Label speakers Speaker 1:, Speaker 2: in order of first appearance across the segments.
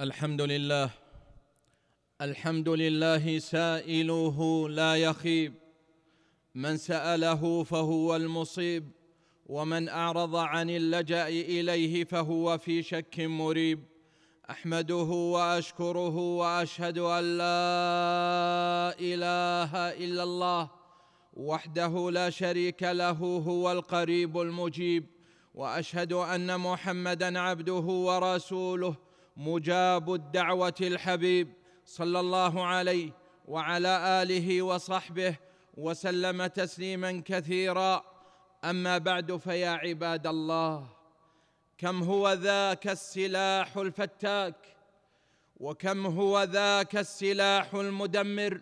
Speaker 1: الحمد لله الحمد لله سائله لا يخيب. من سأله فهو المصيب ومن أعرض عن اللجأ إليه فهو في شك مريب. أحمده وأشكره وأشهد أن لا إله إلا الله وحده لا شريك له هو القريب المجيب. وأشهد أن محمدا عبده ورسوله مجاب الدعوة الحبيب صلى الله عليه وعلى آله وصحبه وسلم تسليما كثيرا. أما بعد فيا عباد الله كم هو ذاك السلاح الفتاك؟ وكم هو ذاك السلاح المدمر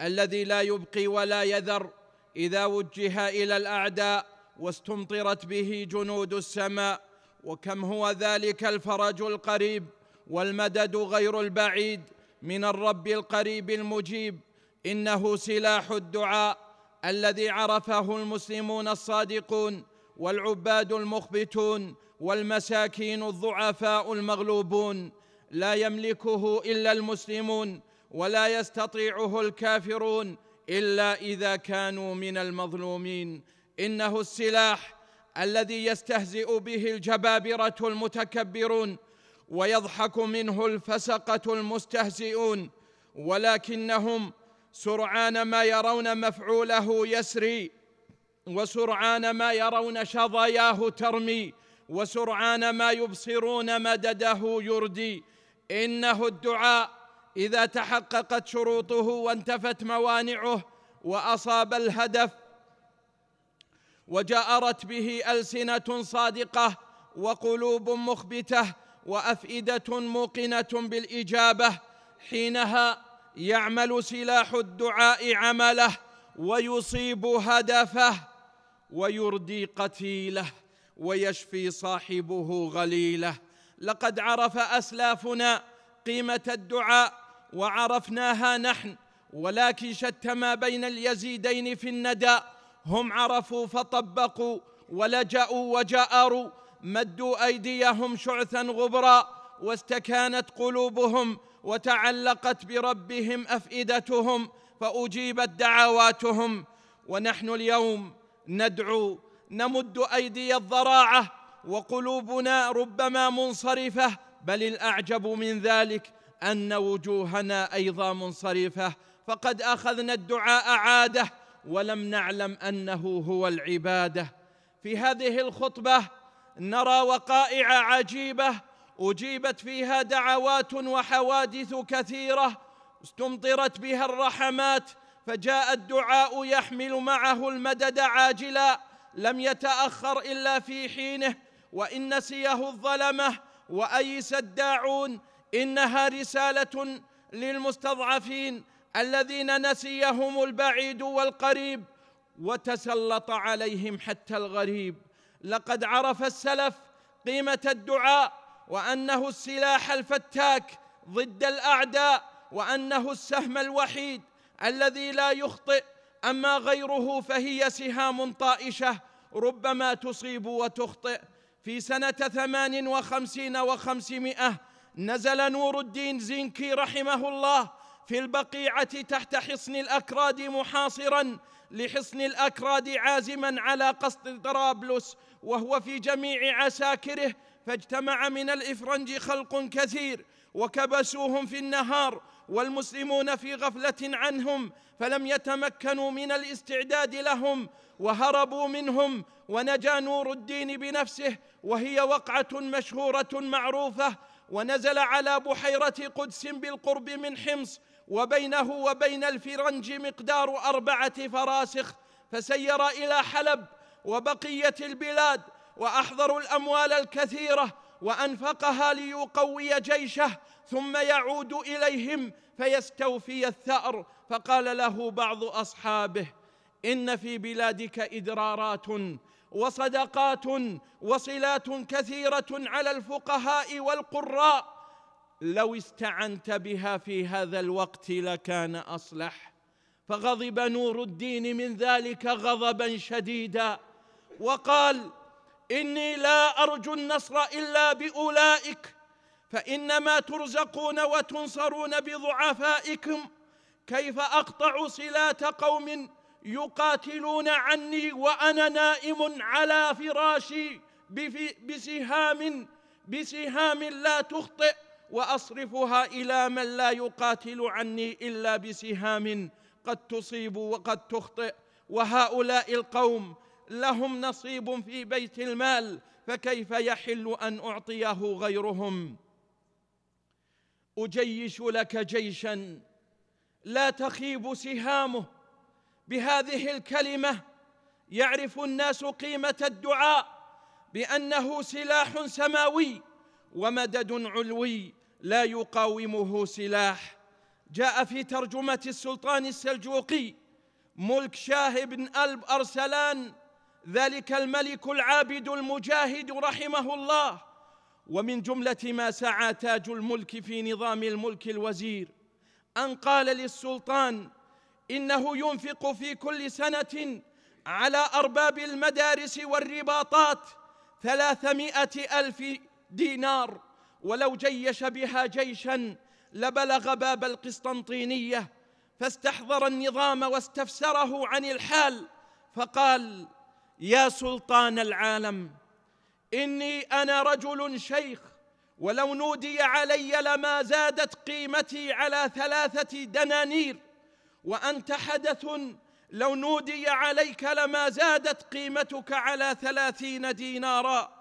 Speaker 1: الذي لا يبقي ولا يذر إذا وجه إلى الأعداء واستمطرت به جنود السماء؟ وكم هو ذلك الفرج القريب والمدد غير البعيد من الرب القريب المجيب. إنه سلاح الدعاء الذي عرفه المسلمون الصادقون والعباد المخبتون والمساكين الضعفاء المغلوبون. لا يملكه إلا المسلمون ولا يستطيعه الكافرون إلا إذا كانوا من المظلومين. إنه السلاح الذي يستهزئ به الجبابرة المتكبرون ويضحك منه الفسقة المستهزئون ولكنهم سرعان ما يرون مفعوله يسري وسرعان ما يرون شظاياه ترمي وسرعان ما يبصرون مدده يردي. إنه الدعاء إذا تحققت شروطه وانتفت موانعه وأصاب الهدف وجارت به ألسنة صادقة وقلوب مخبتة وأفئدة موقنة بالإجابة حينها يعمل سلاح الدعاء عمله ويصيب هدفه ويردي قتيله ويشفي صاحبه غليله. لقد عرف أسلافنا قيمة الدعاء وعرفناها نحن ولكن شت ما بين اليزيدين في الندى هم عرفوا فطبقوا ولجأوا وجأروا مدوا أيديهم شعثا غبرا واستكانت قلوبهم وتعلقت بربهم أفئدتهم فأجيبت دعواتهم ونحن اليوم ندعو نمد أيدي الضراعة وقلوبنا ربما منصرفة بل الأعجب من ذلك أن وجوهنا أيضا منصرفة. فقد أخذنا الدعاء عادة ولم نعلم أنه هو العبادة. في هذه الخطبة نرى وقائع عجيبة أجيبت فيها دعوات وحوادث كثيرة استمطرت بها الرحمات فجاء الدعاء يحمل معه المدد عاجلا لم يتأخر إلا في حينه وإن نسيه الظلمه وأيس الداعون إنها رسالة للمستضعفين. الذين نسيهم البعيد والقريب وتسلط عليهم حتى الغريب. لقد عرف السلف قيمة الدعاء وأنه السلاح الفتاك ضد الأعداء وأنه السهم الوحيد الذي لا يخطئ. أما غيره فهي سهام طائشة ربما تصيب وتخطئ. في سنة ثمان وخمسين وخمسمائة نزل نور الدين زنكي رحمه الله في البقيعة تحت حصن الأكراد محاصرا لحصن الأكراد عازما على قصد طرابلس وهو في جميع عساكره فاجتمع من الإفرنج خلق كثير وكبسوهم في النهار والمسلمون في غفلة عنهم فلم يتمكنوا من الاستعداد لهم وهربوا منهم ونجا نور الدين بنفسه وهي وقعة مشهورة معروفة ونزل على بحيرة قدس بالقرب من حمص وبينه وبين الفرنج مقدار أربعة فراسخ فسير إلى حلب وبقية البلاد واحضروا الأموال الكثيرة وأنفقها ليقوي جيشه ثم يعود إليهم فيستوفي الثأر. فقال له بعض أصحابه إن في بلادك إدرارات وصدقات وصلات كثيرة على الفقهاء والقراء لو استعنت بها في هذا الوقت لكان أصلح. فغضب نور الدين من ذلك غضبا شديدا. وقال إني لا أرجو النصر إلا بأولئك فإنما ترزقون وتنصرون بضعفائكم. كيف أقطع صلات قوم يقاتلون عني وأنا نائم على فراشي بسهام بسهام لا تخطئ؟ وأصرفها إلى من لا يقاتل عني إلا بسهام قد تصيب وقد تخطئ. وهؤلاء القوم لهم نصيب في بيت المال فكيف يحل أن أعطيه غيرهم؟ أجيش لك جيشا لا تخيب سهامه. بهذه الكلمة يعرف الناس قيمة الدعاء بأنه سلاح سماوي ومدد علوي. لا يقاومه سلاح. جاء في ترجمة السلطان السلجوقي ملك شاه بن ألب أرسلان ذلك الملك العابد المجاهد رحمه الله. ومن جملة ما سعى تاج الملك في نظام الملك الوزير أن قال للسلطان إنه ينفق في كل سنة على أرباب المدارس والرباطات ثلاثمائة ألف دينار. ولو جيش بها جيشا لبلغ باب القسطنطينية فاستحضر النظام واستفسره عن الحال فقال يا سلطان العالم إني أنا رجل شيخ ولو نودي علي لما زادت قيمتي على ثلاثة دنانير وأنت حدث لو نودي عليك لما زادت قيمتك على ثلاثين دينارا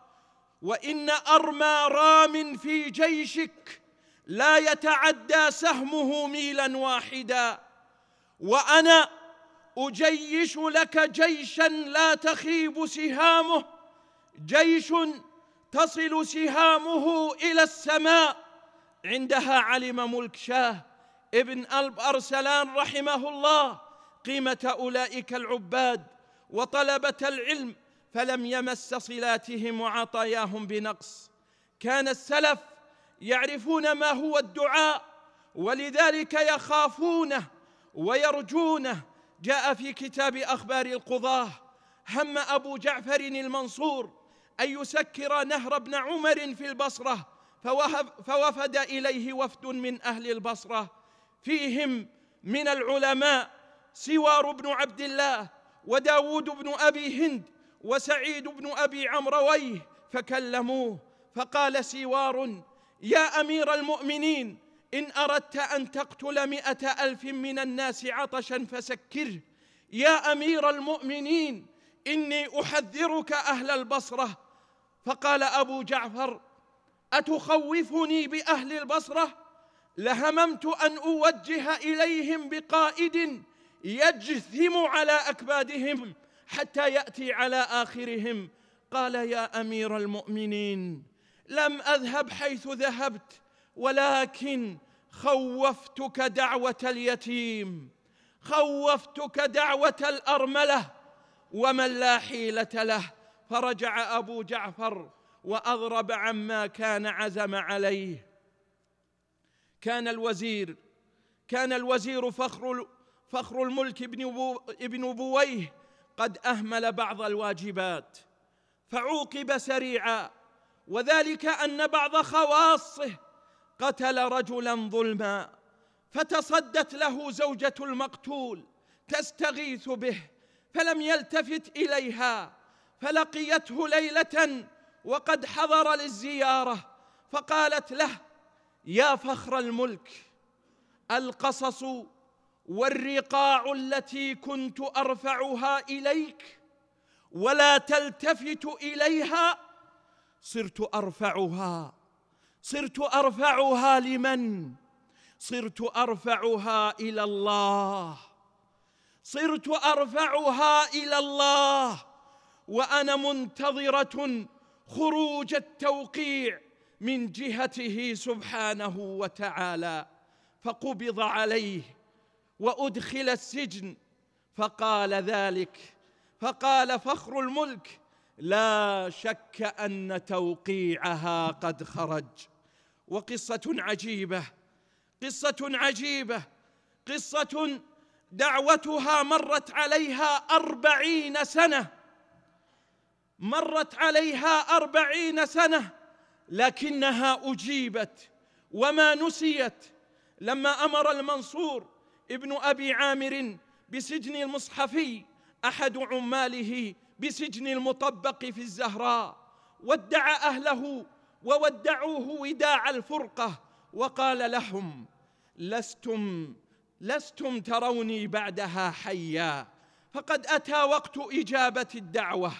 Speaker 1: وإن أرمى رام في جيشك لا يتعدى سهمه ميلا واحدا. وأنا أجيش لك جيشا لا تخيب سهامه جيش تصل سهامه إلى السماء. عندها علم ملك شاه ابن ألب أرسلان رحمه الله قيمة أولئك العباد وطلبة العلم. فلم يمس صلاتهم وعطاياهم بنقص. كان السلف يعرفون ما هو الدعاء ولذلك يخافونه ويرجونه. جاء في كتاب أخبار القضاة هم أبو جعفر المنصور أن يسكر نهر ابن عمر في البصرة فوفد إليه وفد من أهل البصرة. فيهم من العلماء سوار بن عبد الله وداود بن أبي هند وسعيد بن أبي عمرويه فكلموه فقال سوار يا أمير المؤمنين إن أردت أن تقتل مائه ألف من الناس عطشا فسكره يا أمير المؤمنين إني أحذرك أهل البصرة. فقال أبو جعفر أتخوفني بأهل البصرة؟ لهممت أن أوجه إليهم بقائد يجثم على أكبادهم. حتى يأتي على آخرهم. قال يا أمير المؤمنين لم أذهب حيث ذهبت ولكن خوفتك دعوة اليتيم. خوفتك دعوة الأرملة ومن لا حيلة له. فرجع أبو جعفر وأضرب عما كان عزم عليه. كان الوزير كان الوزير فخر فخر الملك ابن ابن بويه قد أهمل بعض الواجبات فعوقب سريعا وذلك أن بعض خواصه قتل رجلا ظلما فتصدت له زوجة المقتول تستغيث به فلم يلتفت إليها فلقيته ليلة وقد حضر للزيارة فقالت له يا فخر الملك القصص والرقاع التي كنت أرفعها إليك ولا تلتفت إليها صرت أرفعها. صرت أرفعها لمن؟ صرت أرفعها إلى الله. صرت أرفعها إلى الله. وأنا منتظرة خروج التوقيع من جهته سبحانه وتعالى فقبض عليه. وأدخل السجن. فقال ذلك. فقال فخر الملك لا شك أن توقيعها قد خرج. وقصة عجيبة قصة عجيبة قصة دعوتها مرت عليها أربعين سنة. مرت عليها أربعين سنة لكنها أجيبت وما نسيت. لما أمر المنصور ابن أبي عامر بسجن المصحفي أحد عماله بسجن المطبق في الزهراء. ودع أهله وودعوه وداع الفرقة وقال لهم لستم لستم تروني بعدها حيا فقد أتى وقت إجابة الدعوة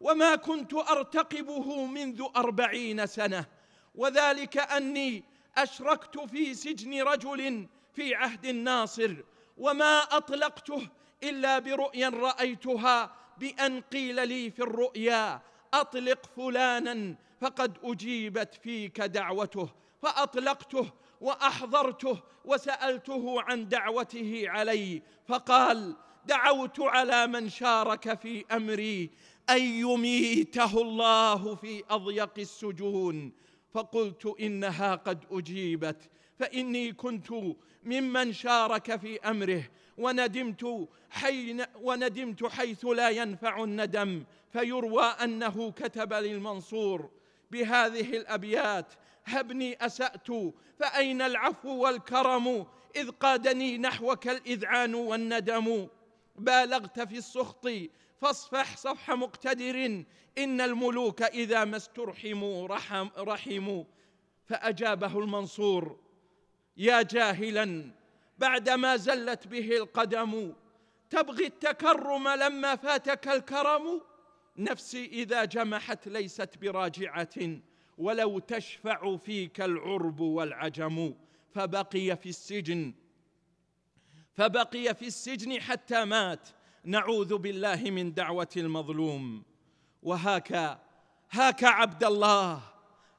Speaker 1: وما كنت أرتقبه منذ أربعين سنة وذلك أني أشركت في سجن رجل في عهد الناصر وما أطلقته إلا برؤيا رأيتها بأن قيل لي في الرؤيا أطلق فلانا فقد أجيبت فيك دعوته فأطلقته وأحضرته وسألته عن دعوته علي فقال دعوت على من شارك في أمري أن يميته الله في أضيق السجون فقلت إنها قد أجيبت فإني كنت ممن شارك في أمره وندمت حين وندمت حيث لا ينفع الندم فيروى أنه كتب للمنصور بهذه الأبيات هبني أسأت فأين العفو والكرم؟ إذ قادني نحوك الإذعان والندم. بالغت في السخط فاصفح صفح مقتدر إن الملوك إذا ما استرحموا رحم رحموا. فأجابه المنصور يا جاهلا بعدما زلت به القدم تبغي التكرم لما فاتك الكرم؟ نفسي إذا جمحت ليست براجعة ولو تشفع فيك العرب والعجم. فبقي في السجن فبقي في السجن حتى مات. نعوذ بالله من دعوة المظلوم. وهاك هاك عبد الله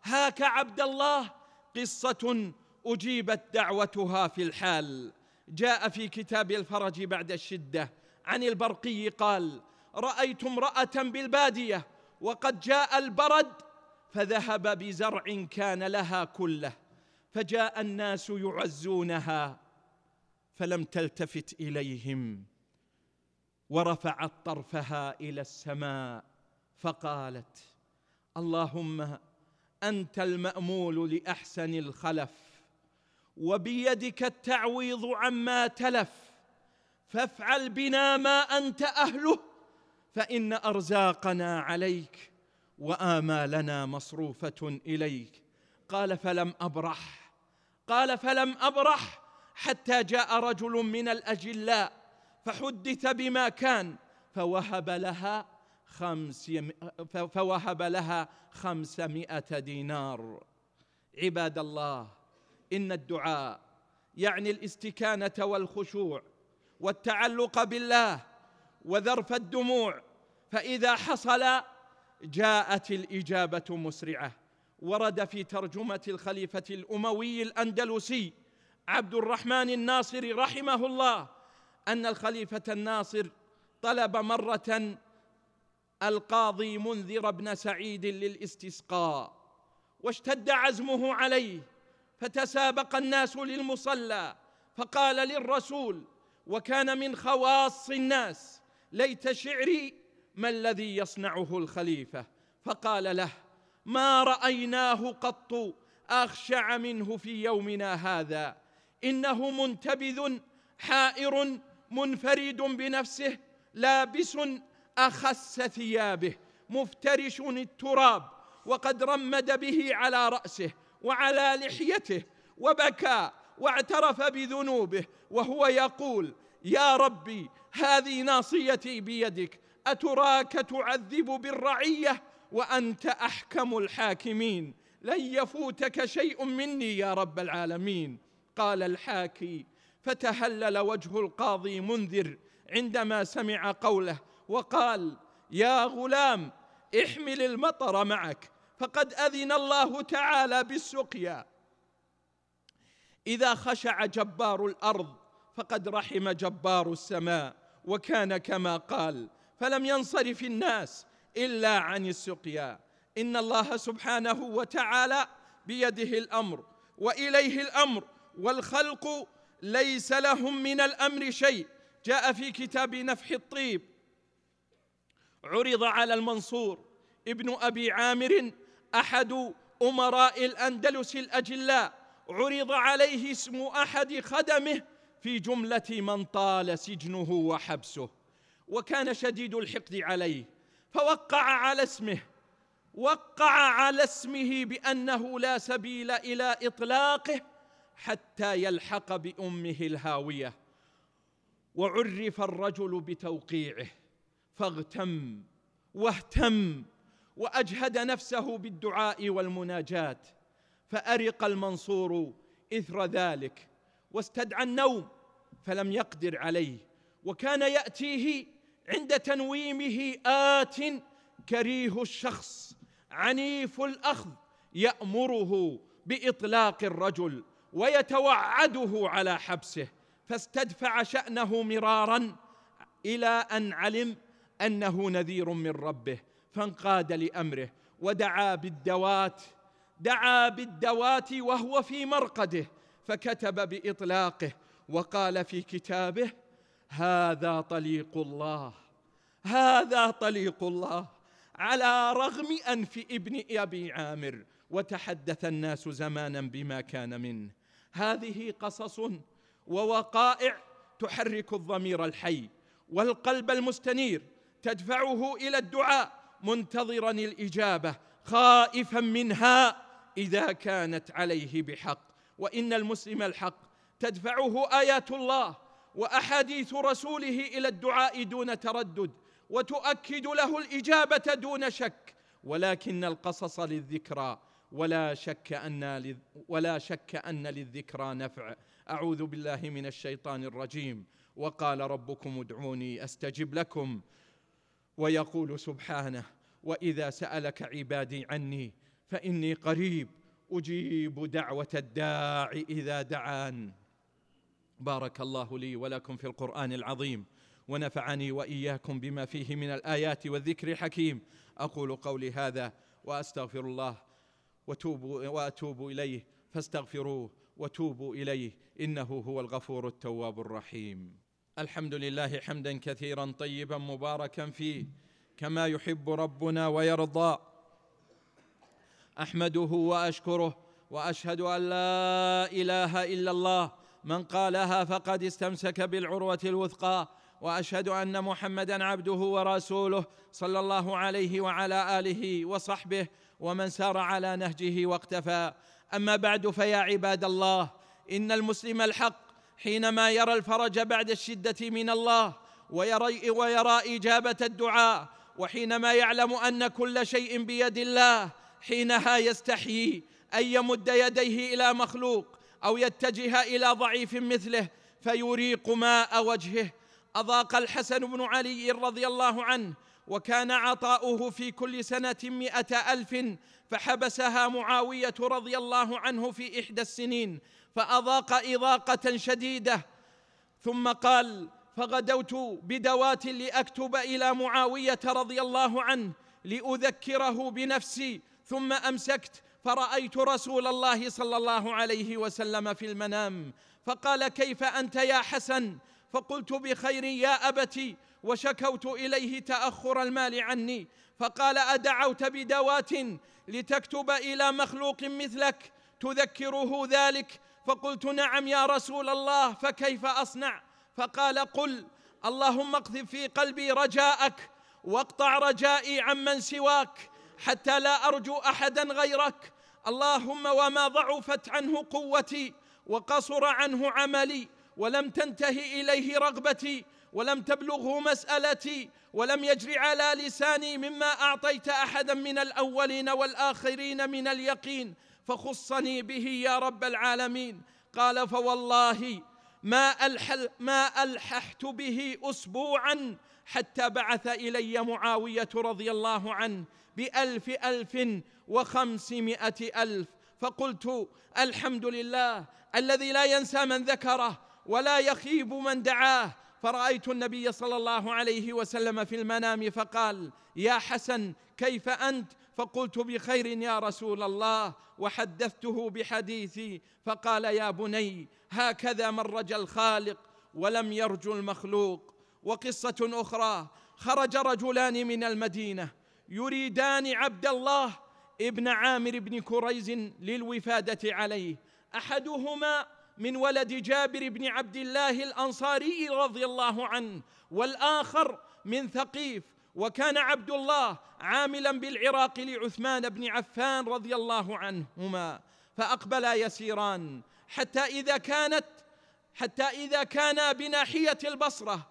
Speaker 1: هاك عبد الله قصة أجيبت دعوتها في الحال. جاء في كتاب الفرج بعد الشدة. عن البرقي قال رأيت امرأة بالبادية وقد جاء البرد فذهب بزرع كان لها كله فجاء الناس يعزونها فلم تلتفت إليهم ورفعت طرفها إلى السماء فقالت اللهم أنت المأمول لأحسن الخلف وبيدك التعويض عما تلف. فافعل بنا ما أنت أهله فإن أرزاقنا عليك وآمالنا مصروفة إليك. قال فلم أبرح قال فلم أبرح حتى جاء رجل من الأجلاء فحدث بما كان فوهب لها خمس فوهب لها خمسمائة دينار. عباد الله إن الدعاء يعني الاستكانة والخشوع والتعلق بالله وذرف الدموع فإذا حصل جاءت الإجابة مسرعة. ورد في ترجمة الخليفة الأموي الأندلسي عبد الرحمن الناصري رحمه الله أن الخليفة الناصر طلب مرة القاضي منذر بن سعيد للاستسقاء واشتد عزمه عليه فتسابق الناس للمصلى فقال للرسول وكان من خواص الناس ليت شعري ما الذي يصنعه الخليفة فقال له ما رأيناه قط أخشع منه في يومنا هذا إنه منتبذ حائر منفرد بنفسه لابس أخس ثيابه مفترش التراب وقد رمد به على رأسه وعلى لحيته وبكى واعترف بذنوبه وهو يقول يا ربي هذه ناصيتي بيدك. أتراك تعذب بالرعية وأنت أحكم الحاكمين. لن يفوتك شيء مني يا رب العالمين. قال الحاكي فتهلل وجه القاضي منذر عندما سمع قوله وقال يا غلام احمل المطر معك. فقد أذن الله تعالى بالسقيا. إذا خشع جبار الأرض فقد رحم جبار السماء وكان كما قال. فلم ينصرف الناس إلا عن السقيا. إن الله سبحانه وتعالى بيده الأمر وإليه الأمر والخلق ليس لهم من الأمر شيء. جاء في كتاب نفح الطيب. عرض على المنصور ابن أبي عامر أحد أمراء الأندلس الأجلاء. عرض عليه اسم أحد خدمه في جملة من طال سجنه وحبسه. وكان شديد الحقد عليه فوقع على اسمه. وقع على اسمه بأنه لا سبيل إلى إطلاقه حتى يلحق بأمه الهاوية. وعرف الرجل بتوقيعه فاغتم واهتم وأجهد نفسه بالدعاء والمناجاة فأرق المنصور إثر ذلك واستدعى النوم فلم يقدر عليه وكان يأتيه عند تنويمه آت كريه الشخص عنيف الأخذ يأمره بإطلاق الرجل ويتوعده على حبسه فاستدفع شأنه مرارا إلى أن علم أنه نذير من ربه. فانقاد لأمره ودعا بالدوات دعا بالدوات وهو في مرقده فكتب بإطلاقه وقال في كتابه هذا طليق الله هذا طليق الله على رغم أنف ابن أبي عامر وتحدث الناس زمانا بما كان منه. هذه قصص ووقائع تحرك الضمير الحي والقلب المستنير تدفعه إلى الدعاء منتظرا الإجابة خائفا منها إذا كانت عليه بحق. وإن المسلم الحق تدفعه آيات الله وأحاديث رسوله إلى الدعاء دون تردد وتؤكد له الإجابة دون شك. ولكن القصص للذكرى ولا شك أن ولا شك أن للذكرى نفع. أعوذ بالله من الشيطان الرجيم. وقال ربكم ادعوني أستجب لكم. ويقول سبحانه وإذا سألك عبادي عني فإني قريب أجيب دعوة الداع إذا دعان. بارك الله لي ولكم في القرآن العظيم ونفعني وإياكم بما فيه من الآيات والذكر الحكيم. أقول قولي هذا وأستغفر الله وتوب وأتوب إليه. فاستغفروه وتوبوا إليه. إنه هو الغفور التواب الرحيم. الحمد لله حمدا كثيرا طيبا مباركا فيه. كما يحب ربنا ويرضى. أحمده وأشكره وأشهد أن لا إله إلا الله. من قالها فقد استمسك بالعروة الوثقى. وأشهد أن محمدا عبده ورسوله صلى الله عليه وعلى آله وصحبه ومن سار على نهجه واقتفى. أما بعد فيا عباد الله إن المسلم الحق حينما يرى الفرج بعد الشدة من الله ويرى, ويرى إجابة الدعاء وحينما يعلم أن كل شيء بيد الله حينها يستحيي أن يمد يديه إلى مخلوق أو يتجه إلى ضعيف مثله فيريق ماء وجهه. أضاق الحسن بن علي رضي الله عنه وكان عطاؤه في كل سنة مائه ألف فحبسها معاوية رضي الله عنه في إحدى السنين فأضاق إضاقة شديدة. ثم قال فغدوت بدوات لأكتب إلى معاوية رضي الله عنه لأذكره بنفسي ثم أمسكت فرأيت رسول الله صلى الله عليه وسلم في المنام فقال كيف أنت يا حسن؟ فقلت بخير يا أبتي. وشكوت إليه تأخر المال عني فقال أدعوت بدوات لتكتب إلى مخلوق مثلك تذكره ذلك؟ فقلت نعم يا رسول الله فكيف أصنع؟ فقال قل اللهم اقذف في قلبي رجاءك واقطع رجائي عمن سواك حتى لا أرجو أحدا غيرك. اللهم وما ضعفت عنه قوتي وقصر عنه عملي ولم تنتهي إليه رغبتي ولم تبلغه مسألتي ولم يجر على لساني مما أعطيت أحدا من الأولين والآخرين من اليقين فخصني به يا رب العالمين. قال فوالله ما ألحل ما ألححت به أسبوعا حتى بعث إلي معاوية رضي الله عنه بألف ألف وخمسمائة ألف. فقلت الحمد لله الذي لا ينسى من ذكره ولا يخيب من دعاه. فرأيت النبي صلى الله عليه وسلم في المنام فقال يا حسن كيف أنت؟ فقلت بخير يا رسول الله وحدثته بحديثي. فقال يا بني هكذا من رجا الخالق ولم يرجو المخلوق. وقصة أخرى خرج رجلان من المدينة يريدان عبد الله ابن عامر بن كريز للوفادة عليه. أحدهما من ولد جابر بن عبد الله الأنصاري رضي الله عنه والآخر من ثقيف. وكان عبد الله عاملا بالعراق لعثمان بن عفان رضي الله عنهما فاقبلا يسيران حتى إذا كانت حتى إذا كانا بناحية البصرة.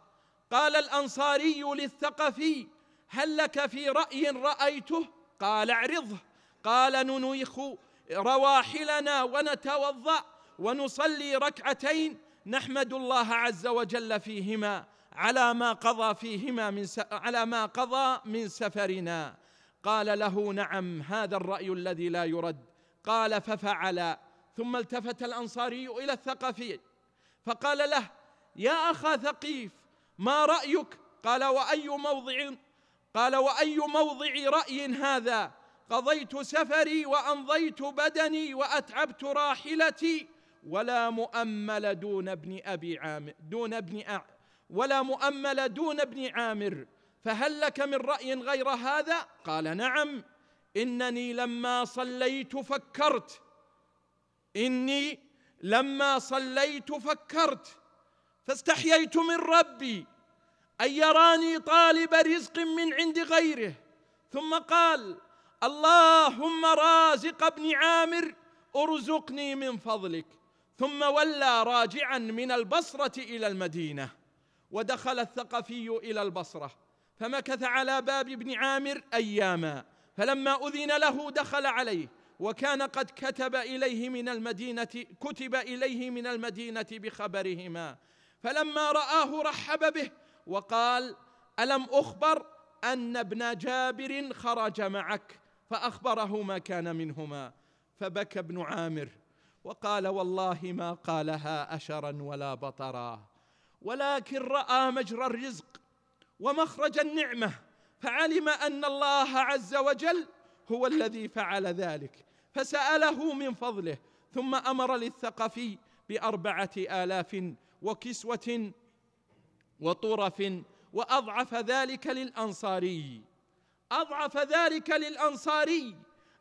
Speaker 1: قال الأنصاري للثقفي هل لك في رأي رأيته؟ قال اعرضه. قال ننيخ رواحلنا ونتوضأ ونصلي ركعتين نحمد الله عز وجل فيهما. على ما قضى فيهما من على ما قضى من سفرنا. قال له نعم هذا الرأي الذي لا يرد. قال ففعل. ثم التفت الأنصاري إلى الثقفي. فقال له يا أخا ثقيف ما رأيك؟ قال وأي موضع؟ قال وأي موضع رأي هذا؟ قضيت سفري وأمضيت بدني وأتعبت راحلتي ولا مؤمل دون ابن أبي عامر دون ابن. ولا مؤمل دون ابن عامر فهل لك من رأي غير هذا؟ قال نعم. إنني لما صليت فكرت. إني لما صليت فكرت. فاستحييت من ربي أن يراني طالب رزق من عند غيره. ثم قال اللهم رازق ابن عامر أرزقني من فضلك. ثم ولى راجعا من البصرة إلى المدينة. ودخل الثقفي إلى البصرة فمكث على باب ابن عامر أياما فلما أذن له دخل عليه وكان قد كتب إليه من المدينة كتب إليه من المدينة بخبرهما فلما رآه رحب به وقال ألم أخبر أن ابن جابر خرج معك؟ فأخبره ما كان منهما فبكى ابن عامر وقال والله ما قالها أشرا ولا بطرا. ولكن رأى مجرى الرزق ومخرج النعمة فعلم أن الله عز وجل هو الذي فعل ذلك فسأله من فضله ثم أمر للثقفي بأربعة آلاف وكسوة وطرف وأضعف ذلك للأنصاري. أضعف ذلك للأنصاري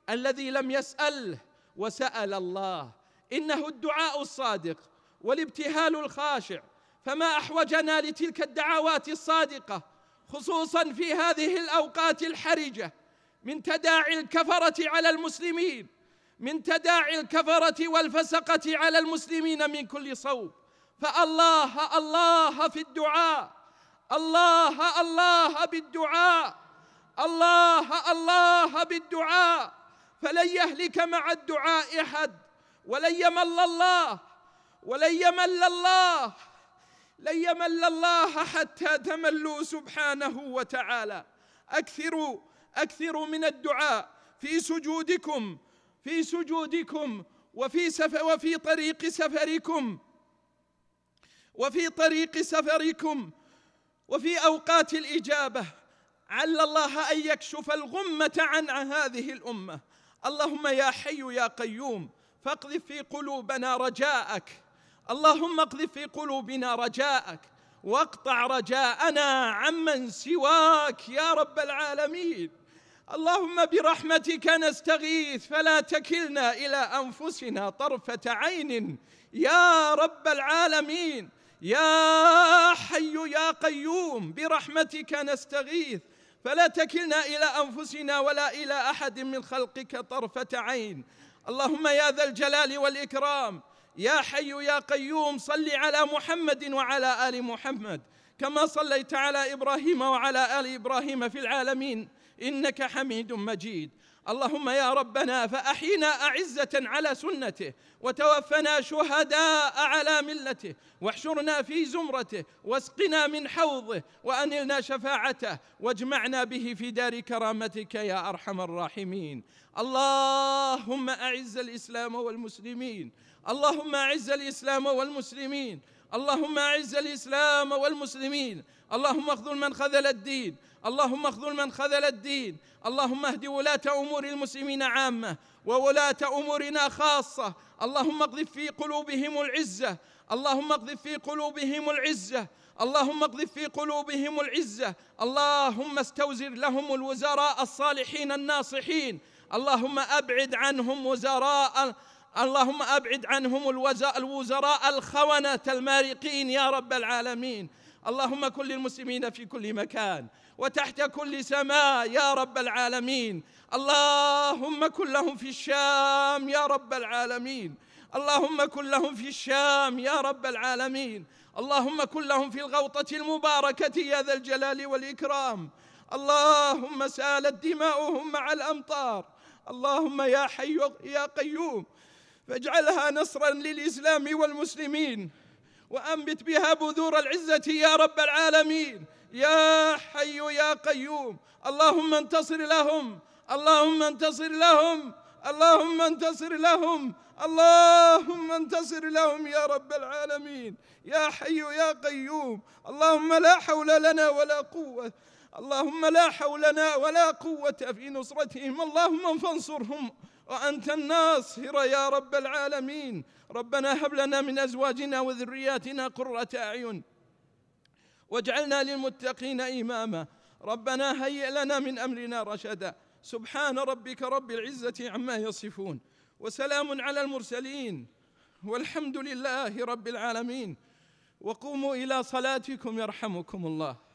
Speaker 1: الذي لم يساله وسأل الله. إنه الدعاء الصادق والابتهال الخاشع. فما أحوجنا لتلك الدعوات الصادقة خصوصا في هذه الأوقات الحرجة. من تداعي الكفرة على المسلمين من تداعي الكفرة والفسقة على المسلمين من كل صوب. فالله الله في الدعاء الله الله بالدعاء الله الله بالدعاء. فلن يهلك مع الدعاء أحد ولن يمل الله ولن يمل الله. لن يمل الله حتى تملوا سبحانه وتعالى. أكثروا أكثروا من الدعاء في سجودكم في سجودكم وفي سف وفي طريق سفركم وفي طريق سفركم وفي أوقات الإجابة. عل الله أن يكشف الغمة عن هذه الأمة. اللهم يا حي يا قيوم فاقذف في قلوبنا رجاءك. اللهم اقذف في قلوبنا رجاءك واقطع رجاءنا عمن سواك يا رب العالمين. اللهم برحمتك نستغيث فلا تكلنا إلى أنفسنا طرفة عين يا رب العالمين. يا حي يا قيوم برحمتك نستغيث فلا تكلنا إلى أنفسنا ولا إلى أحد من خلقك طرفة عين. اللهم يا ذا الجلال والإكرام يا حي يا قيوم صل على محمد وعلى آل محمد كما صليت على إبراهيم وعلى آل إبراهيم في العالمين إنك حميد مجيد. اللهم يا ربنا فأحينا أعزة على سنته وتوفنا شهداء على ملته واحشرنا في زمرته واسقنا من حوضه وأنلنا شفاعته واجمعنا به في دار كرامتك يا أرحم الراحمين. اللهم أعز الإسلام والمسلمين. اللهم أعز الإسلام والمسلمين. اللهم أعز الإسلام والمسلمين. اللهم اخذل من خذل الدين. اللهم اخذل من خذل الدين. اللهم اهد ولاة أمور المسلمين عامة وولاة أمورنا خاصة. اللهم اقذف في قلوبهم العزة. اللهم اقذف في قلوبهم العزة. اللهم اقذف في قلوبهم العزة. اللهم استوزر لهم الوزراء الصالحين الناصحين. اللهم أبعد عنهم وزراء اللهم أبعد عنهم الوزراء الخونة المارقين يا رب العالمين. اللهم كن للمسلمين في كل مكان وتحت كل سماء يا رب العالمين. اللهم كن لهم في الشام يا رب العالمين. اللهم كن لهم في الشام يا رب العالمين. اللهم كن لهم في الغوطة المباركة يا ذا الجلال والإكرام. اللهم سالت دماؤهم مع الأمطار. اللهم يا حي يا قيوم فاجعلها نصرا للإسلام والمسلمين وأنبت بها بذور العزة يا رب العالمين. يا حي يا قيوم اللهم انتصر لهم اللهم انتصر لهم اللهم انتصر لهم اللهم انتصر لهم يا رب العالمين. يا حي يا قيوم اللهم لا حول لنا ولا قوة اللهم لا حول لنا ولا قوة في نصرتهم. اللهم فانصرهم. وأنت الناصر يا رب العالمين. ربنا هب لنا من أزواجنا وذرياتنا قرة أعين. واجعلنا للمتقين إماما. ربنا هيئ لنا من أمرنا رشدا. سبحان ربك رب العزة عما يصفون. وسلام على المرسلين. والحمد لله رب العالمين. وقوموا إلى صلاتكم يرحمكم الله.